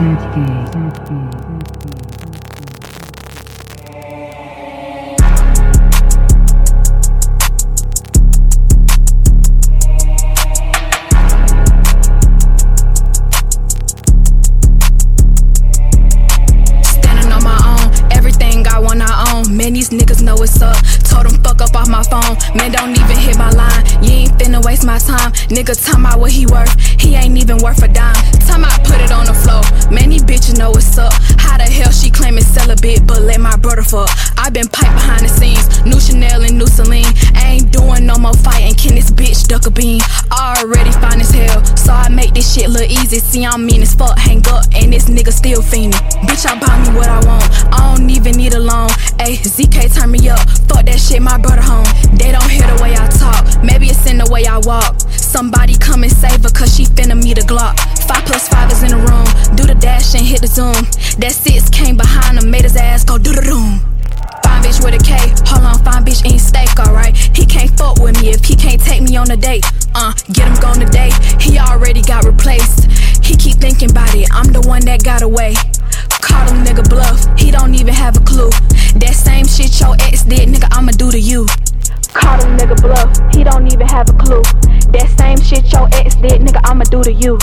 Standing what's up. Told them fuck up off my phone. Man, don't even hit my line. You ain't finna waste my time. Nigga, tell my what he worth. He ain't even worth a dime. Time I put it on the floor. Man, these bitches know what's up. How the hell she claiming celibate, but let my brother fuck? I been pipe behind the scenes. New Chanel and new Celine. Ain't doing no more fighting. Can this bitch duck a bean? Already fine as hell. So I make this shit look easy. See, I'm mean as fuck. Hang up, and this nigga still fiending. Bitch, I buy me what I want. I don't even ZK turn me up. Fuck that shit, my brother home. They don't hear the way I talk. Maybe it's in the way I walk. Somebody come and save her, cause she finna meet a Glock. Five plus five is in the room. Do the dash and hit the zoom. That six came behind him, made his ass go do the doom. Fine bitch with a K. Hold on, fine bitch ain't steak, alright. He can't fuck with me if he can't take me on a date. Uh, get him gone today. He already got replaced. He keep thinking about it. I'm the one that got away. Nigga bluff. He don't even have a clue. That same shit your ex did, nigga, I'ma do to you. Caught him nigga bluff. He don't even have a clue. That same shit your ex did, nigga, I'ma do to you.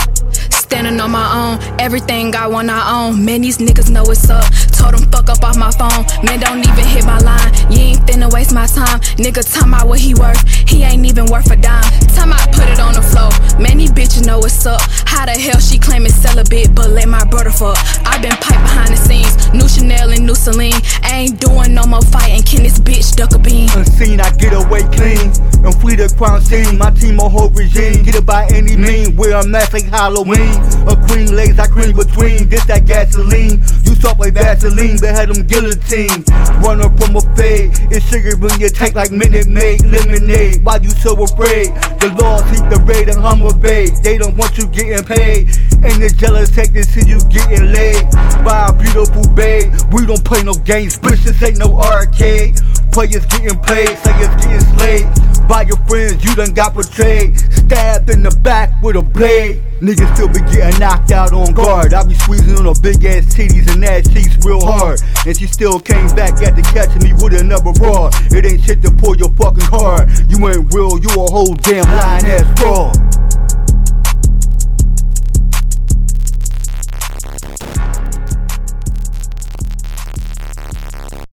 Standing on my own, everything I want I own. Man, these niggas know what's up. Told them fuck up off my phone. Man, don't even hit my line. You ain't finna waste my time. Nigga, tell my what he worth. He ain't even worth a dime. I put it on the floor. Man, these bitches know what's up. How the hell she claiming celibate, but let my brother fuck? I been pipe behind the scenes. New Chanel and new Celine. Ain't doing no more fighting. Can this bitch duck a bean? Unseen, I get away clean and flee the crime scene. My team, a whole regime, get it by any means. Where I'm at like Halloween. A queen lays, I cream between. This that gasoline. You soft like Vaseline, they had them guillotine. Running from a fade, it's sugar in your tank like Minute Maid lemonade. Why you so afraid? The law keep the raid and I'm obeyed. They don't want you getting paid. And the jealous take to see you getting laid by a beautiful babe. We don't play no games, bitch. This ain't no arcade. Players getting paid, players getting slayed. By your friends, you done got betrayed. Stabbed in the back with a blade. Niggas still be getting knocked out on guard. I be squeezing on her big ass titties and ass cheeks real hard. And she still came back after catching me with another raw. It ain't shit to pull your fucking card. You ain't real, you a whole damn lying ass fraud.